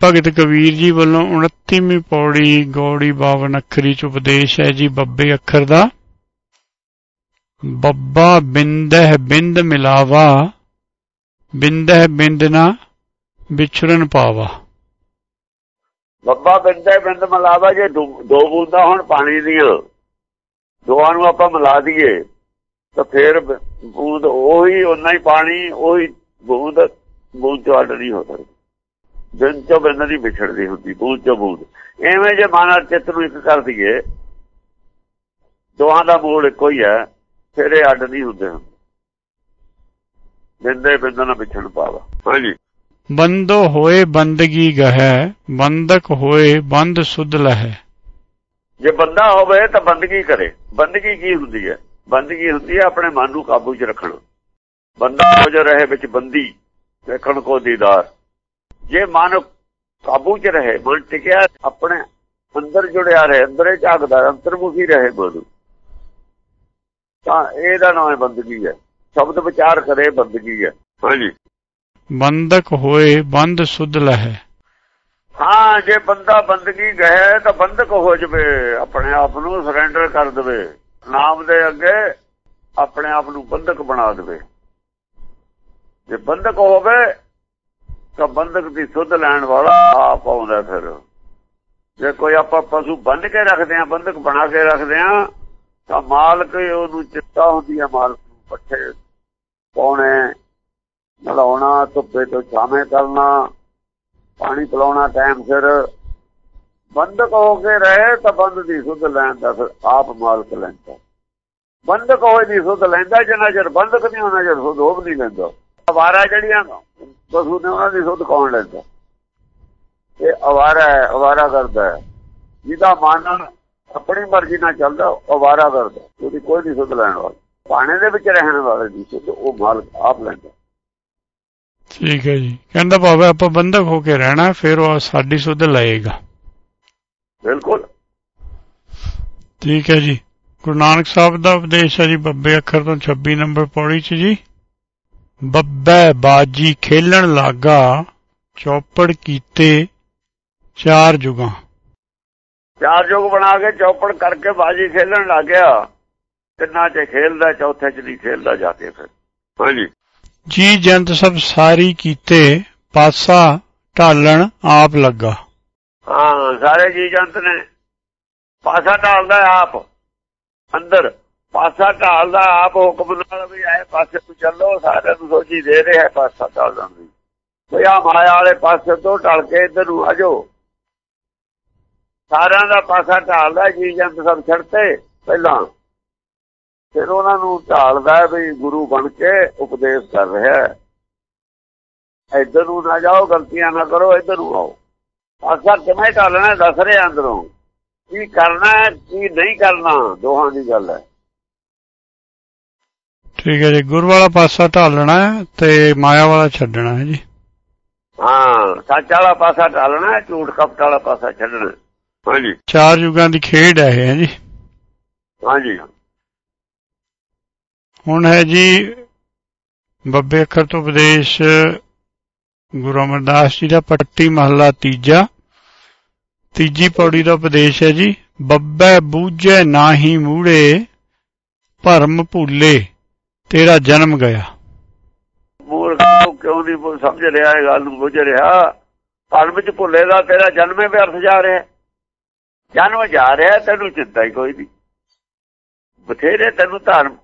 ਭਗਤ ਕਬੀਰ ਜੀ ਵੱਲੋਂ 29ਵੀਂ ਪੌੜੀ ਗੌੜੀ 52 ਅੱਖਰੀ ਚ ਉਪਦੇਸ਼ ਹੈ ਜੀ ਬੱਬੇ ਅੱਖਰ ਦਾ। ਬੱਬਾ ਬਿੰਦਹ ਬਿੰਦ ਮਿਲਾਵਾ, ਬਿੰਦਹ ਬਿੰਦ ਨਾ ਵਿਛੜਨ ਪਾਵਾ। ਬੱਬਾ ਬਿੰਦੇ ਬਿੰਦ ਮਿਲਾਵਾ ਜੇ ਦੋ ਬੂੰਦਾਂ ਹੁਣ ਪਾਣੀ ਦੀਆਂ ਦੋਹਾਂ ਨੂੰ ਆਪਾਂ ਮਿਲਾ ਦਈਏ, ਤਾਂ ਫਿਰ ਬੂੰਦ ਉਹੀ ਉਨਾ ਹੀ ਪਾਣੀ, ਉਹੀ ਬੂੰਦ ਬੂੰਦ ਚੋਂ ਨਹੀਂ ਹੋ ਸਕਦੀ। ਬਿੰਦ ਚੋਂ ਬਿੰਦ ਨਹੀਂ ਵਿਛੜਦੀ ਹੁੰਦੀ ਬੂੰਦ ਚੋਂ ਬੂੰਦ। ਐਵੇਂ ਜੇ ਮਨ ਚਿੱਤ ਨੂੰ ਇੱਕ ਕਰ ਦਈਏ ਦੋਹਾਂ ਦਾ ਮੂਲ ਇੱਕੋ ਹੀ ਹੈ ਫਿਰ ਇਹ ਅੱਡ ਨਹੀਂ ਹੁੰਦੇ ਬਿੰਦੇ ਬਿੰਦ ਨਾਲ ਵਿਛੜ ਪਾਵਾ। ਹਾਂਜੀ। ਬੰਦੋ ਹੋਏ ਬੰਦਗੀ ਗਹਿ ਬੰਦਕ ਹੋਏ ਬੰਦ ਸੁਧ ਲਹੈ। ਜੇ ਬੰਦਾ ਹੋਵੇ ਤਾਂ ਬੰਦਗੀ ਕਰੇ। ਬੰਦਗੀ ਕੀ ਹੁੰਦੀ ਹੈ? ਬੰਦਗੀ ਹੁੰਦੀ ਹੈ ਆਪਣੇ ਮਨ ਨੂੰ ਕਾਬੂ 'ਚ ਰੱਖਣਾ। ਬੰਦਾ ਹੋ ਜਾ ਰਹੇ ਵਿੱਚ ਬੰਦੀ ਵੇਖਣ ਕੋ ਦੀਦਾਰ। ਜੇ ਮਨ ਕਾਬੂ 'ਚ ਰਹੇ ਮਨ ਟਿਕਿਆ ਆਪਣੇ ਅੰਦਰ ਜੁੜਿਆ ਰਹੇ ਅੰਦਰੇ ਝਾਕਦਾ ਅੰਤਰਮੁਖੀ ਰਹੇ ਮਨ ਤਾਂ ਇਹਦਾ ਨਾਮ ਹੈ ਬੰਦਗੀ ਹੈ। ਸ਼ਬਦ ਵਿਚਾਰ ਕਰੇ ਬੰਦਗੀ ਹੈ। ਹਾਂਜੀ। ਬੰਦਕ ਹੋਏ ਬੰਦ ਸੁਧ ਲਹੈ। ਹਾਂ ਜੇ ਬੰਦਾ ਬੰਦਗੀ ਗਏ ਤਾਂ ਬੰਦਕ ਹੋ ਜਵੇ ਆਪਣੇ ਆਪ ਨੂੰ ਸਰੈਂਡਰ ਕਰ ਦੇਵੇ। ਨਾਮ ਦੇ ਅੱਗੇ ਆਪਣੇ ਆਪ ਨੂੰ ਬੰਦਕ ਬਣਾ ਦੇਵੇ। ਜੇ ਬੰਦਕ ਹੋਵੇ ਤਾਂ ਬੰਦਕ ਦੀ ਸੁਧ ਲੈਣ ਵਾਲਾ ਆਪ ਆਉਂਦਾ ਫਿਰ। ਜੇ ਕੋਈ ਆਪਾਂ ਪਸ਼ੂ ਬੰਨ ਕੇ ਰੱਖਦੇ ਆ ਬੰਦਕ ਬਣਾ ਕੇ ਰੱਖਦੇ ਆ ਤਾਂ ਮਾਲਕ ਉਹਨੂੰ ਚਿੱਤਾ ਹੁੰਦੀ ਹੈ ਮਾਲਕ ਨੂੰ ਪੱਠੇ ਪਾਉਣੇ, ਨਲਾਉਣਾ, ਧੁੱਪੇ ਤੋਂ ਛਾਵੇਂ ਕਰਨਾ, ਪਾਣੀ ਪਿਲਾਉਣਾ ਟਾਈਮ ਸਿਰ। ਬੰਦਕ ਹੋ ਕੇ ਰਹੇ ਤਾਂ ਬੰਦ ਦੀ ਸੁਧ ਲੈਣ ਦਾ ਫਿਰ ਆਪ ਮਾਲਕ ਲੈਂਦਾ। ਬੰਦਕ ਹੋਏ ਦੀ ਸੁਧ ਲੈਂਦਾ, ਜਿੰਨਾ ਚਿਰ ਬੰਦਕ ਨਹੀਂ ਹੋਣਾ ਚਿਰ ਸੁਧ ਉਹ ਨਹੀਂ ਲੈਂਦਾ। ਅਵਾਰਾ ਜਿਹੜੀਆਂ ਪਸ਼ੂ ਨੇ ਉਹਨਾਂ ਦੀ ਸੁੱਧ ਕੌਣ ਲੈਂਦਾ? ਇਹ ਅਵਾਰਾ ਹੈ ਅਵਾਰਾ ਕਰਦਾ ਹੈ। ਜਿਹਦਾ ਮਨ ਆਪਣੀ ਮਰਜ਼ੀ ਨਾਲ ਚੱਲਦਾ ਅਵਾਰਾ ਕਰਦਾ ਉਹਦੀ ਕੋਈ ਨਹੀਂ ਸੁੱਧ ਲੈਣ ਵਾਲਾ। ਪਾਣੇ ਦੇ ਵਿੱਚ ਰਹਿਣ ਵਾਲੇ ਦੀ ਸੁੱਧ ਉਹ ਮਾਲਕ ਆਪ ਲੈਂਦਾ। ਠੀਕ ਹੈ ਜੀ। ਕਹਿੰਦਾ ਭਾਵੇਂ ਆਪਾਂ ਬੰਦਕ ਹੋ ਕੇ ਰਹਿਣਾ ਫਿਰ ਉਹ ਸਾਡੀ ਸੁਧ ਲਏਗਾ। ਬਿਲਕੁਲ। ਠੀਕ ਹੈ ਜੀ। ਗੁਰੂ ਨਾਨਕ ਸਾਹਿਬ ਦਾ ਉਪਦੇਸ਼ ਹੈ ਜੀ ਬੱਬੇ ਅੱਖਰ ਤੋਂ 26 ਨੰਬਰ ਪੌੜੀ 'ਚ ਜੀ। ਬੱਬੇ ਬਾਜੀ ਖੇਲਣ ਲਾਗਾ ਚੌਪੜ ਕੀਤੇ ਚਾਰ ਜੁਗਾਂ। ਚਾਰ ਜੋਗ ਬਣਾ ਕੇ ਚੌਪੜ ਕਰਕੇ ਬਾਜੀ ਖੇਲਣ ਲੱਗ ਗਿਆ ਤਿੰਨਾਂ 'ਚ ਖੇਲਦਾ ਚੌਥੇ 'ਚ ਨਹੀਂ ਖੇਲਦਾ ਜਾ ਕੇ ਫਿਰ। ਹਾਂਜੀ ਜੀ ਜੰਤ ਸਭ ਸਾਰੀ ਕੀਤੇ ਪਾਸਾ ਢਾਲਣ ਆਪ ਲੱਗਾ। ਹਾਂ ਸਾਰੇ ਜੀ ਜੰਤ ਨੇ। ਪਾਸਾ ਢਾਲਦਾ ਆਪ ਅੰਦਰ। ਪਾਸਾ ਢਾਲਦਾ ਆਪ ਹੁਕਮ ਨਾਲ ਵੀ ਆਏ ਪਾਸੇ ਨੂੰ ਚੱਲੋ, ਸਾਰਿਆਂ ਨੂੰ ਸੋਚੀ ਦੇ ਰਿਹਾ ਪਾਸਾ ਢਾਲਣ ਦੀ ਕੋਈ ਆ ਮਾਇਆ ਵਾਲੇ ਪਾਸੇ ਤੋਂ ਢਲ ਕੇ ਇੱਧਰ ਨੂੰ ਆਜੋ ਸਾਰਿਆਂ ਦਾ ਪਾਸਾ ਢਾਲਦਾ ਜੀ ਜੰਤ ਸਭ ਛੱਡਤੇ ਪਹਿਲਾਂ। ਫਿਰ ਉਹਨਾਂ ਨੂੰ ਢਾਲਦਾ ਵੀ ਗੁਰੂ ਬਣ ਕੇ ਉਪਦੇਸ਼ ਕਰ ਰਿਹਾ ਹੈ। ਇੱਧਰ ਨੂੰ ਨਾ ਜਾਓ, ਗਲਤੀਆਂ ਨਾ ਕਰੋ, ਇੱਧਰ ਨੂੰ ਆਓ। ਪਾਸਾ ਕਿਵੇਂ ਢਾਲਣਾ ਦੱਸ ਰਿਹਾ ਅੰਦਰੋਂ। ਕੀ ਕਰਨਾ ਕੀ ਨਹੀਂ ਕਰਨਾ, ਦੋਹਾਂ ਦੀ ਗੱਲ ਹੈ। ਠੀਕ ਹੈ ਜੀ ਗੁਰ ਵਾਲਾ ਪਾਸਾ ਢਾਲਣਾ ਤੇ ਮਾਇਆ ਵਾਲਾ ਛੱਡਣਾ ਹੈ ਜੀ। ਹਾਂ ਸੱਚ ਵਾਲਾ ਪਾਸਾ ਢਾਲਣਾ ਝੂਠ ਕਪਟ ਵਾਲਾ ਪਾਸਾ ਛੱਡਣਾ ਹਾਂਜੀ। ਚਾਰ ਯੁਗਾਂ ਦੀ ਖੇਡ ਹੈ ਇਹ ਜੀ। ਹਾਂਜੀ। ਹੁਣ ਹੈ ਜੀ ਬੱਬੇ ਅੱਖਰ ਤੋਂ ਉਪਦੇਸ਼ ਗੁਰੂ ਅਮਰਦਾਸ ਜੀ ਦਾ ਪੱਟੀ ਮਹੱਲਾ ਤੀਜਾ। ਤੀਜੀ ਪੌੜੀ ਦਾ ਉਪਦੇਸ਼ ਹੈ ਜੀ ਬੱਬੇ ਬੂਝੇ ਨਾਹੀ ਮੂੜੇ ਭਰਮ ਭੁੱਲੇ। ਤੇਰਾ ਜਨਮ ਗਿਆ। ਮੂਰਖ ਨੂੰ ਕਿਉਂ ਨਹੀਂ ਸਮਝ ਰਿਹਾ, ਇਹ ਗੱਲ ਨੂੰ ਬੁੱਝ ਰਿਹਾ। ਪਲ ਵਿੱਚ ਭੁੱਲੇ ਦਾ ਤੇਰਾ ਜਨਮੇ ਵਿਅਰਥ ਜਾ ਰਿਹਾ। ਜਨਮ ਜਾ ਰਿਹਾ, ਤੈਨੂੰ ਚਿੰਤਾ ਹੀ ਕੋਈ ਨਹੀਂ। ਬਥੇਰੇ ਤੈਨੂੰ ਧਰਮ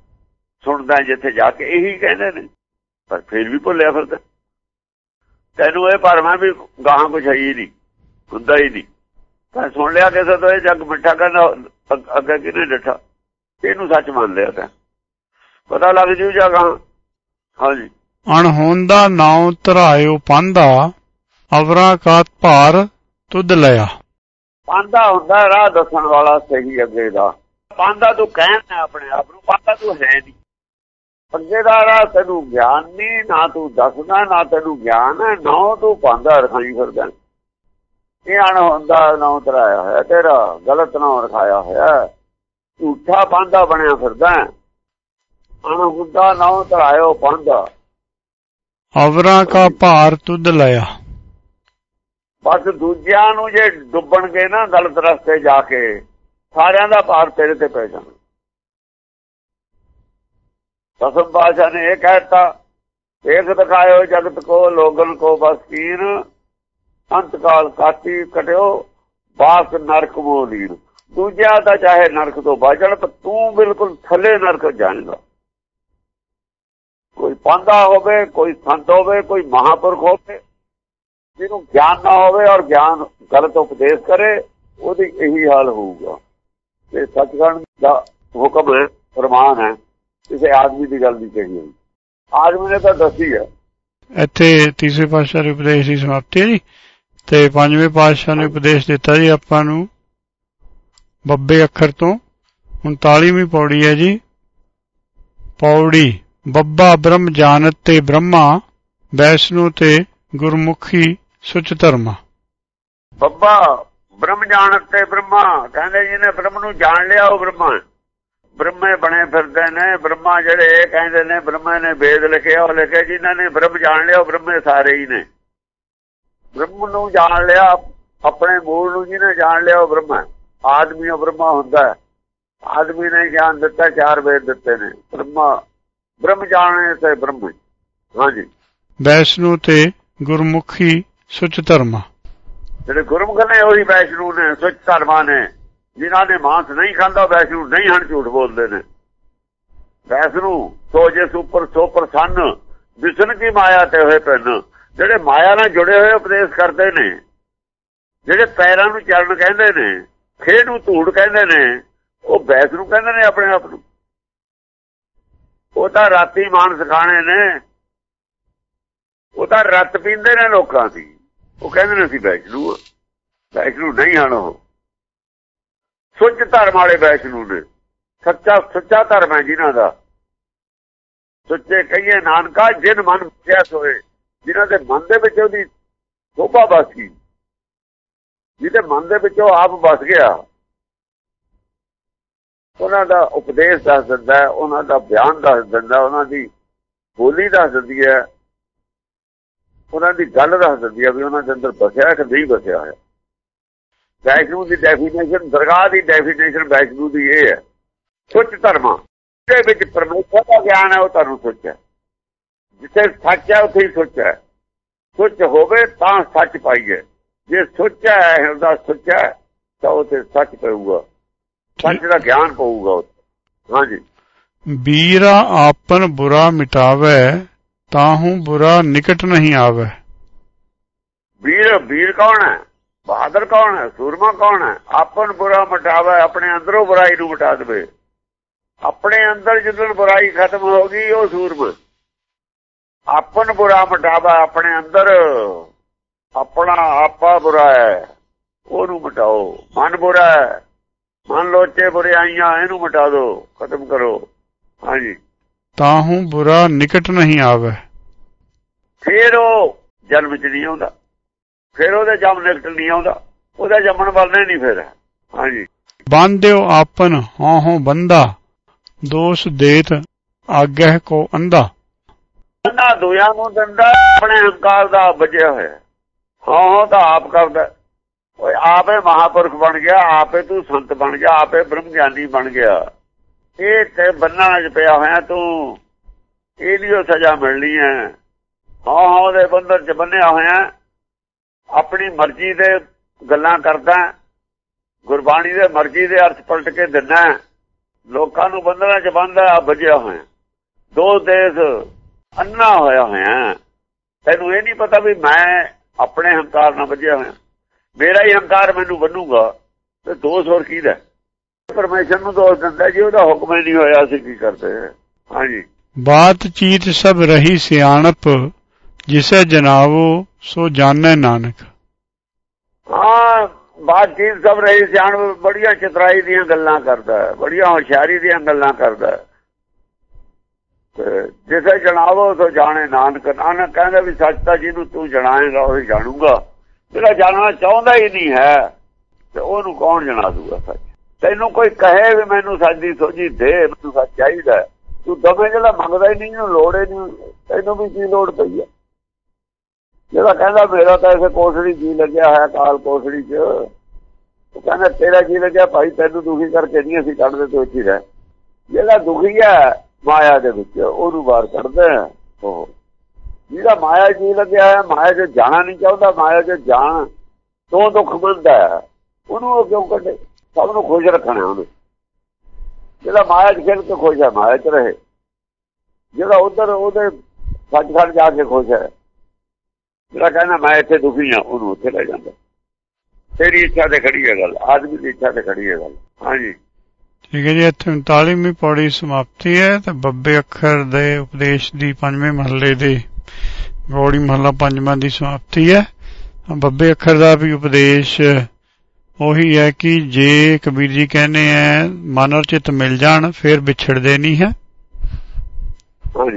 ਸੁਣਦਾ ਜਿੱਥੇ ਜਾ ਕੇ, ਇਹੀ ਕਹਿੰਦੇ ਨੇ। ਪਰ ਫਿਰ ਵੀ ਭੁੱਲਿਆ ਫਿਰਦਾ। ਤੈਨੂੰ ਇਹ ਭਰਮ ਵੀ ਗਾਹਾਂ ਕੁਛ ਹੈ ਹੀ ਨਹੀਂ, ਹੁੰਦਾ ਹੀ ਨਹੀਂ। ਤਾਂ ਸੁਣ ਲਿਆ ਕਿਸੇ ਤੋਂ, ਇਹ ਜੱਗ ਮਿੱਠਾ ਕਹਿੰਦਾ ਅੱਗੇ ਕਿਹਨੇ ਡੱਠਾ? ਇਹਨੂੰ ਸੱਚ ਮੰਨ ਲਿਆ ਤਾਂ। ਪਤਾ ਲੱਗ ਜੂ ਜਾ ਗਾਹਾਂ ਹਾਂਜੀ। ਅਣਹੋਂਦਾ ਨਾਉ ਧਰਾਇਓ ਪਾਂਦਾ ਅਵਰਾ ਕਾ ਭਾਰ ਤੁਧ ਲਿਆ। ਪਾਂਦਾ ਹੁੰਦਾ ਰਾਹ ਦੱਸਣ ਵਾਲਾ ਸਹੀ ਅੱਗੇ ਦਾ। ਪਾਂਦਾ ਤੂੰ ਕਹਿਣਾ ਆਪਣੇ ਆਪ ਨੂੰ ਪਾਂਦਾ ਤੂੰ ਹੈ ਨਹੀਂ। ਅੱਗੇ ਦਾ ਰਾਹ ਤੈਨੂੰ ਗਿਆਨ ਨਹੀਂ ਨਾ ਤੂੰ ਦੱਸਦਾ ਨਾ ਤੈਨੂੰ ਗਿਆਨ ਹੈ ਨਾ ਤੂੰ ਪਾਂਦਾ ਰਖਾਈ ਫਿਰਦਾ। ਇਹ ਅਣ ਹੁੰਦਾ ਨਾ ਤਰਾਇਆ ਹੋਇਆ ਤੇਰਾ ਗਲਤ ਨਾ ਰਖਾਇਆ ਹੋਇਆ। ਝੂਠਾ ਪਾਂਦਾ ਬਣਿਆ ਫਿਰਦਾ। ਅਣ ਹੁੰਦਾ ਨਾ ਤਰਾਇਓ ਪਾਂਦਾ ਅਵਰਾ ਕਾ ਭਾਰ ਤੁਧ ਲਿਆ। ਬਸ ਦੂਜਿਆਂ ਨੂੰ ਜੇ ਡੁੱਬਣਗੇ ਨਾ ਗਲਤ ਰਸਤੇ ਜਾ ਕੇ ਸਾਰਿਆਂ ਦਾ ਭਾਰ ਤੇਰੇ ਤੇ ਪੈ ਜਾਣਾ। ਦਸਮ ਬਾਸ਼ਾ ਨੇ ਇਹ ਕਹਿਤਾ ਇੱਕ ਦਿਖਾਇਓ ਜਗਤ ਕੋ ਲੋਗਨ ਕੋ ਅੰਤ ਕਾਲ ਕਾਤੀ ਕਟਿਓ ਬਾਸ ਨਰਕ ਮੋਲੀਨ ਦੂਜਿਆਂ ਦਾ ਚਾਹੇ ਨਰਕ ਤੋਂ ਬਚਣ ਪਰ ਤੂੰ ਬਿਲਕੁਲ ਥੱਲੇ ਨਰਕ ਜਾਣਗਾ ਕੋਈ ਪਾਂਦਾ ਹੋਵੇ, ਕੋਈ ਸੰਤ ਹੋਵੇ, ਕੋਈ ਮਹਾਪੁਰਖ ਹੋਵੇ, ਜਿਹਨੂੰ ਗਿਆਨ ਨਾ ਹੋਵੇ ਔਰ ਗਿਆਨ ਗਲਤ ਉਪਦੇਸ਼ ਕਰੇ, ਉਹਦੀ ਇਹੀ ਹਾਲ ਹੋਊਗਾ। ਇਹ ਸੱਚਖੰਡ ਦਾ ਹੁਕਮ ਹੈ ਫਰਮਾਨ ਹੈ, ਕਿਸੇ ਆਦਮੀ ਦੀ ਗੱਲ ਨਹੀਂ ਕਹੀ ਹੋਈ। ਆਦਮੀ ਨੇ ਤਾਂ ਦੱਸੀ ਹੈ। ਇੱਥੇ ਤੀਸਰੇ ਪਾਤਸ਼ਾਹ ਦੇ ਉਪਦੇਸ਼ ਦੀ ਸਮਾਪਤੀ ਹੈ ਜੀ। ਤੇ ਪੰਜਵੇਂ ਪਾਤਸ਼ਾਹ ਨੇ ਉਪਦੇਸ਼ ਦਿੱਤਾ ਜੀ, ਆਪਾਂ ਨੂੰ ਬੱਬੇ ਅੱਖਰ ਤੋਂ। 39ਵੀਂ ਪੌੜੀ ਹੈ ਜੀ। ਪੌੜੀ। ਬੱਬਾ ਬ੍ਰਹਮ ਜਾਣਤ ਤੇ ਬ੍ਰਹਮਾ, ਵੈਸ਼ਨੂ ਤੇ ਗੁਰਮੁਖੀ ਸੁਚ ਧਰਮ। ਬੱਬਾ ਬ੍ਰਹਮ ਜਾਣਤ ਤੇ ਬ੍ਰਹਮਾ, ਕਹਿੰਦੇ ਜਿਹਨੇ ਬ੍ਰਹਮ ਨੂੰ ਜਾਣ ਲਿਆ ਉਹ ਬ੍ਰਹਮਾ ਬ੍ਰਹਮੇ ਬਣੇ ਫਿਰਦੇ ਨੇ, ਬ੍ਰਹਮਾ ਜਿਹੜੇ ਕਹਿੰਦੇ ਨੇ, ਬ੍ਰਹਮੇ ਨੇ ਵੇਦ ਲਿਖਿਆ, ਉਹ ਲਿਖਿਆ ਜਿਨ੍ਹਾਂ ਨੇ ਬ੍ਰਹਮ ਜਾਣ ਲਿਆ ਉਹ ਬ੍ਰਹਮੇ ਸਾਰੇ ਹੀ ਨੇ। ਬ੍ਰਹਮ ਨੂੰ ਜਾਣ ਲਿਆ, ਆਪਣੇ ਮੂਲ ਨੂੰ ਜਿਹਨੇ ਜਾਣ ਲਿਆ ਉਹ ਬ੍ਰਹਮਾ ਆਦਮੀ ਉਹ ਬ੍ਰਹਮਾ ਹੁੰਦਾ ਹੈ। ਆਦਮੀ ਨੇ ਗਿਆਨ ਦਿੱਤਾ, ਚਾਰ ਵੇਦ ਦਿੱਤੇ ਨੇ। ਬ੍ਰਹਮਾ ਬ੍ਰਹਮ ਜਾਣੇ ਤੇ ਬ੍ਰਹਮ। ਹਾਂਜੀ। ਵੈਸ਼ਨੂ ਤੇ ਗੁਰਮੁਖੀ ਸੁਚ ਧਰਮਾ। ਜਿਹੜੇ ਗੁਰਮੁਖ ਨੇ ਉਹੀ ਵੈਸ਼ਨੂ ਨੇ ਸੁੱਚ ਧਰਮਾਂ ਨੇ। ਜਿਨ੍ਹਾਂ ਨੇ ਮਾਂਸ ਨਹੀਂ ਖਾਂਦਾ ਵੈਸ਼ਨੂ ਨਹੀਂ ਹਨ ਝੂਠ ਬੋਲਦੇ ਨੇ। ਵੈਸ਼ਨੂ ਸੋ ਜੇ ਸੁਪਰ ਸੋ ਪ੍ਰਸੰਨ ਵਿਸ਼ਨ ਕੀ ਮਾਇਆ ਤੇ ਹੋਏ ਪੈਨ ਜਿਹੜੇ ਮਾਇਆ ਨਾਲ ਜੁੜੇ ਹੋਏ ਉਪਦੇਸ਼ ਕਰਦੇ ਨੇ ਜਿਹੜੇ ਪੈਰਾਂ ਨੂੰ ਚਰਨ ਕਹਿੰਦੇ ਨੇ ਖੇਡ ਨੂੰ ਧੂੜ ਕਹਿੰਦੇ ਨੇ ਉਹ ਵੈਸ਼ਨੂ ਕਹਿੰਦੇ ਨੇ ਆਪਣੇ ਆਪ ਨੂੰ। ਉਹ ਤਾਂ ਰਾਤੀ ਮਾਨਸ ਸਿਖਾਣੇ ਨੇ। ਉਹ ਤਾਂ ਰੱਤ ਪੀਂਦੇ ਨੇ ਲੋਕਾਂ ਦੀ। ਉਹ ਕਹਿੰਦੇ ਨੇ ਅਸੀਂ ਵੈਸ਼ਨੂ ਵੈਸ਼ਨੂ ਨਹੀਂ ਹਨ ਉਹ। ਸੁੱਚ ਧਰਮ ਵਾਲੇ ਵੈਸ਼ਨੂ ਨੇ। ਸੱਚਾ ਸੱਚਾ ਧਰਮ ਹੈ ਜਿਨ੍ਹਾਂ ਦਾ। ਸੁੱਚੇ ਕਹੀਏ ਨਾਨਕਾ, ਜਿਨ ਮਨ ਬਸਿਆ ਸੋਏ। ਜਿਨ੍ਹਾਂ ਦੇ ਮਨ ਦੇ ਵਿੱਚ ਉਹਦੀ ਸੋਭਾ ਬਸੀ ਜਿਹਦੇ ਮਨ ਦੇ ਵਿੱਚ ਉਹ ਆਪ ਵਸ ਗਿਆ। ਉਹਨਾਂ ਦਾ ਉਪਦੇਸ਼ ਦੱਸ ਦਿੰਦਾ ਹੈ, ਉਹਨਾਂ ਦਾ ਬਿਆਨ ਦੱਸ ਦਿੰਦਾ ਉਹਨਾਂ ਦੀ ਬੋਲੀ ਦੱਸ ਦਿੰਦੀ ਹੈ ਉਹਨਾਂ ਦੀ ਗੱਲ ਦੱਸ ਦਿੰਦੀ ਹੈ ਵੀ ਉਹਨਾਂ ਦੇ ਅੰਦਰ ਬਸਿਆ ਕਿ ਨਹੀਂ ਬਸਿਆ ਹੈ ਵੈਸ਼ਨੂ ਦੀ ਡੈਫੀਨੇਸ਼ਨ ਦਰਗਾਹ ਦੀ ਡੈਫੀਨੇਸ਼ਨ ਵੈਸ਼ਨੂ ਦੀ ਇਹ ਹੈ ਸੁੱਚ ਧਰਮਾਂ। ਦੇ ਵਿੱਚ ਪਰਮੇਸ਼ਰ ਦਾ ਗਿਆਨ ਹੈ ਉਹ ਤੁਹਾਨੂੰ ਸੁੱਚ ਹੈ। ਜਿੱਥੇ ਸੱਚ ਹੈ ਉੱਥੇ ਹੀ ਸੁੱਚ ਹੈ। ਸੁੱਚ ਹੋਵੇ ਤਾਂ ਸੱਚ ਪਾਈਏ। ਜੇ ਸੁੱਚ ਹੈ ਹਿਰਦਾ ਸੁੱਚ ਹੈ ਤਾਂ ਉੱਥੇ ਸੱਚ ਪਊਗਾ। ਸੱਚ ਦਾ ਗਿਆਨ ਪਊਗਾ ਹਾਂਜੀ। ਵੀਰਾ ਆਪਨ ਬੁਰਾ ਮਿਟਾਵੇ ਤਾਹੂ ਬੁਰਾ ਨਿਕਟ ਨਹੀਂ ਆਵੇ। ਵੀਰ ਵੀਰ ਕੌਣ ਹੈ? ਬਹਾਦਰ ਕੌਣ ਹੈ? ਸੂਰਮਾ ਕੌਣ ਹੈ? ਆਪਨ ਬੁਰਾ ਮਟਾਵੇ ਆਪਣੇ ਅੰਦਰੋਂ ਬੁਰਾਈ ਨੂੰ ਮਿਟਾ ਦੇਵੇ। ਆਪਣੇ ਅੰਦਰ ਜਦੋਂ ਬੁਰਾਈ ਖਤਮ ਹੋ ਗਈ ਉਹ ਸੂਰਮਾ। ਆਪਨ ਬੁਰਾ ਮਟਾਵਾ ਆਪਣੇ ਅੰਦਰ। ਆਪਣਾ ਆਪਾ ਬੁਰਾ ਹੈ ਉਹਨੂੰ ਮਿਟਾਓ। ਮਨ ਬੁਰਾ ਹੈ ਮਨ ਲੋਚੇ ਬੁਰਾਈਆਂ ਇਹਨੂੰ ਮਿਟਾ ਦਿਓ ਖਤਮ ਕਰੋ। ਹਾਂਜੀ। ਤਾਹੂ ਬੁਰਾ ਨਿਕਟ ਨਹੀਂ ਆਵੇ। ਫਿਰ ਉਹ ਜਨਮ ਚ ਨਹੀਂ ਆਉਂਦਾ। ਫਿਰ ਉਹਦੇ ਜਮ ਨਿਕਟ ਨਹੀਂ ਆਉਂਦਾ। ਉਹਦਾ ਜੰਮਣ ਵਾਲੇ ਨਹੀਂ ਫਿਰ। ਹਾਂਜੀ। ਬਾਂਧਿਓ ਆਪਨ ਹਉ ਹਉ ਬੰਦਾ ਦੋਸ ਦੇਤ ਆਗਹਿ ਕੋ ਅੰਧਾ। ਉਹਨਾਂ ਦੋਆਂ ਨੂੰ ਦੰਦਾ ਆਪਣੇ ਹੰਕਾਰ ਦਾ ਵੱਜਿਆ ਹੋਇਆ। ਹਾਂ ਹਾਂ ਤਾਂ ਆਪ ਕਰਦਾ। ਓਏ ਆਪੇ ਮਹਾਪੁਰਖ ਬਣ ਗਿਆ, ਆਪੇ ਤੂੰ ਸੰਤ ਬਣ ਗਿਆ, ਆਪੇ ਬ੍ਰਹਮ ਗਿਆਨੀ ਬਣ ਗਿਆ। ਇਹ ਤੇ ਬੰਨਾਂ 'ਚ ਪਿਆ ਹੋਇਆ ਤੂੰ। ਇਹ ਇਹਦੀ ਉਹ ਸਜ਼ਾ ਮਿਲਣੀ ਹੈ। ਹਾਂ ਹਾਂ ਦੇ ਬੰਦਰ 'ਚ ਬੰਨਿਆ ਹੋਇਆ। ਆਪਣੀ ਮਰਜ਼ੀ ਦੇ ਗੱਲਾਂ ਕਰਦਾ। ਗੁਰਬਾਣੀ ਦੇ ਮਰਜ਼ੀ ਦੇ ਅਰਥ ਪਲਟ ਕੇ ਦਿੰਦਾ। ਲੋਕਾਂ ਨੂੰ ਬੰਦਰਾਂ 'ਚ ਬੰਦਾ ਆ ਵੱਜਿਆ ਹੋਇਆ। ਦੋ ਦੇਸ਼ ਅੰਨਾ ਹੋਇਆ ਹੋਇਆ। ਤੈਨੂੰ ਇਹ ਨਹੀਂ ਪਤਾ ਵੀ ਮੈਂ ਆਪਣੇ ਹੰਕਾਰ ਨਾਲ ਵੱਜਿਆ ਹੋਇਆ। ਮੇਰਾ ਹੀ ਹੰਕਾਰ ਮੈਨੂੰ ਬੰਨੂਗਾ ਤੇ ਦੋਸ਼ ਹੋਰ ਕਿਹਦਾ ਪਰਮੇਸ਼ਰ ਨੂੰ ਦੋਸ਼ ਦਿੰਦਾ ਜੀ ਉਹਦਾ ਹੁਕਮ ਹੀ ਨਹੀਂ ਹੋਇਆ ਅਸੀਂ ਕੀ ਕਰਦੇ ਹਾਂਜੀ। ਬਾਤ ਚੀਤ ਸਭ ਰਹੀ ਸਿਆਣਪ ਜਿਸੇ ਜਨਾਵੋ ਸੋ ਜਾਣੈ ਨਾਨਕ। ਹਾਂ ਬਾਤਚੀਤ ਸਭ ਰਹੀ ਸਿਆਣ ਬੜੀਆਂ ਚਤਰਾਈ ਦੀਆਂ ਗੱਲਾਂ ਕਰਦਾ ਬੜੀਆਂ ਹੁਸ਼ਿਆਰੀ ਦੀਆਂ ਗੱਲਾਂ ਕਰਦਾ ਜਿਸੇ ਜਣਾਵੋ ਸੋ ਜਾਣੇ ਨਾਨਕ। ਨਾਨਕ ਕਹਿੰਦਾ ਵੀ ਸੱਚ ਤਾਂ ਜਿਹਨੂੰ ਤੂੰ ਜਣਾਏਗਾ ਉਹ ਹੀ ਜਾਣੂਗਾ। ਜਿਹੜਾ ਜਾਣਨਾ ਚਾਹੁੰਦਾ ਹੀ ਨਹੀਂ ਹੈ, ਤੇ ਉਹਨੂੰ ਕੌਣ ਜਣਾ ਦੂਗਾ ਸੱਚ? ਤੈਨੂੰ ਕੋਈ ਕਹੇ ਵੀ ਮੈਨੂੰ ਸੱਚ ਦੀ ਸੋਝੀ ਦੇ, ਮੈਨੂੰ ਸੱਚ ਚਾਹੀਦਾ ਤੂੰ ਦਮੇ ਜਿਹੜਾ ਮੰਗਦਾ ਹੀ ਨਹੀਂ, ਉਹਨੂੰ ਲੋੜ ਹੀ ਨਹੀਂ, ਤੈਨੂੰ ਵੀ ਕੀ ਲੋੜ ਪਈ ਹੈ? ਜਿਹੜਾ ਕਹਿੰਦਾ ਮੇਰਾ ਤਾਂ ਇਸੇ ਕੋਸੜੀ ਜੀ ਲੱਗਿਆ ਹੋਇਆ ਕਾਲ ਕੋਸੜੀ 'ਚ, ਉਹ ਕਹਿੰਦਾ ਤੇਰਾ ਜੀ ਲੱਗਿਆ, ਭਾਈ ਤੈਨੂੰ ਦੁਖੀ ਕਰਕੇ ਨਹੀਂ ਅਸੀਂ ਕੱਢਦੇ ਤੂੰ ਇੱਥੇ ਰਹਿ। ਜਿਹੜਾ ਦੁਖੀ ਹੈ ਮਾਇਆ ਦੇ ਵਿੱਚ, ਉਹਨੂੰ ਬਾਹਰ ਕੱਢਦੇ ਆ। ਉਹ ਜਿਹੜਾ ਮਾਇਆ ਜੀ ਲੱਗਿਆ ਹੈ ਮਾਇਆ 'ਚ ਜਾਣਾ ਨਹੀਂ ਚਾਹੁੰਦਾ, ਮਾਇਆ 'ਚ ਜਾਣ, ਤੋਂ ਦੁੱਖ ਮਿਲਦਾ ਹੈ, ਉਹਨੂੰ ਉਹ ਕਿਉਂ ਕੱਢੇ? ਸਭ ਨੂੰ ਖੁਸ਼ ਰੱਖਣਾ ਉਹਨੂੰ। ਜਿਹੜਾ ਮਾਇਆ 'ਚ ਖੇਡ ਕੇ ਖੁਸ਼ ਹੈ, ਮਾਇਆ 'ਚ ਰਹੇ। ਜਿਹੜਾ ਉਧਰ ਉਹਦੇ ਸੱਚ ਸੱਚ ਜਾ ਕੇ ਖੁਸ਼ ਹੈ, ਜਿਹੜਾ ਕਹਿੰਦਾ ਮੈਂ ਇੱਥੇ ਦੁਖੀ ਹਾਂ, ਉਹਨੂੰ ਉੱਥੇ ਲੈ ਜਾਂਦਾ। ਤੇਰੀ ਇੱਛਾ ਤੇ ਖੜੀ ਹੈ ਗੱਲ, ਆਦਮੀ ਦੀ ਇੱਛਾ ਤੇ ਖੜੀ ਹੈ ਗੱਲ। ਹਾਂਜੀ। ਠੀਕ ਹੈ ਜੀ, ਇੱਥੇ 39ਵੀਂ ਪੌੜੀ ਸਮਾਪਤੀ ਹੈ, ਤੇ ਬੱਬੇ ਅੱਖਰ ਦੇ ਉਪਦੇਸ਼ ਦੀ ਪੰਜਵੇਂ ਮਹੱਲੇ ਦੇ ਪੌੜੀ ਮਹੱਲਾ ਪੰਜਵਾਂ ਦੀ ਸਮਾਪਤੀ ਹੈ। ਬੱਬੇ ਅੱਖਰ ਦਾ ਵੀ ਉਪਦੇਸ਼ ਉਹੀ ਹੈ ਕਿ ਜੇ ਕਬੀਰ ਜੀ ਕਹਿੰਦੇ ਆ ਮਨ ਔਰ ਚਿੱਤ ਮਿਲ ਜਾਣ ਫਿਰ ਵਿਛੜਦੇ ਨਹੀਂ ਹੈ।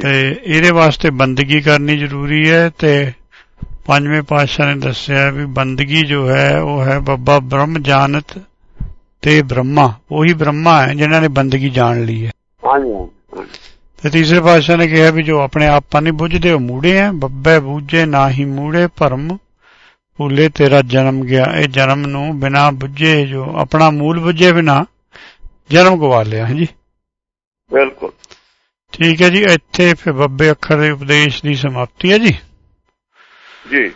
ਤੇ ਇਹਦੇ ਵਾਸਤੇ ਬੰਦਗੀ ਕਰਨੀ ਜ਼ਰੂਰੀ ਹੈ ਤੇ ਪੰਜਵੇਂ ਪਾਤਸ਼ਾਹ ਨੇ ਦੱਸਿਆ ਵੀ ਬੰਦਗੀ ਜੋ ਹੈ ਉਹ ਹੈ ਬੱਬਾ ਬ੍ਰਹਮ ਜਾਣਤ ਤੇ ਬ੍ਰਹਮਾ। ਉਹੀ ਬ੍ਰਹਮਾ ਹੈ ਜਿਨ੍ਹਾਂ ਨੇ ਬੰਦਗੀ ਜਾਣ ਲਈ ਹੈ। ਹਾਂਜੀ। ਤੇ ਤੀਸਰੇ ਪਾਤਸ਼ਾਹ ਨੇ ਕਿਹਾ ਵੀ ਜੋ ਆਪਣੇ ਆਪਾਂ ਨਹੀਂ ਬੁੱਝਦੇ ਉਹ ਮੂੜੇ ਆ ਬੱਬੇ ਬੂਝੇ ਨਾਹੀ ਮੂੜੇ ਭਰਮ ਭੁੱਲੇ ਤੇਰਾ ਜਨਮ ਗਿਆ। ਇਹ ਜਨਮ ਨੂੰ ਬਿਨਾ ਬੁੱਝੇ ਜੋ ਆਪਣਾ ਮੂਲ ਬੁੱਝੇ ਬਿਨਾ ਜਨਮ ਗਵਾ ਲਿਆ ਹੈ ਜੀ ਬਿਲਕੁਲ। ਠੀਕ ਹੈ ਜੀ ਇੱਥੇ ਫਿਰ ਬੱਬੇ ਅੱਖਰ ਦੇ ਉਪਦੇਸ਼ ਦੀ ਸਮਾਪਤੀ ਹੈ ਜੀ। ਜੀ।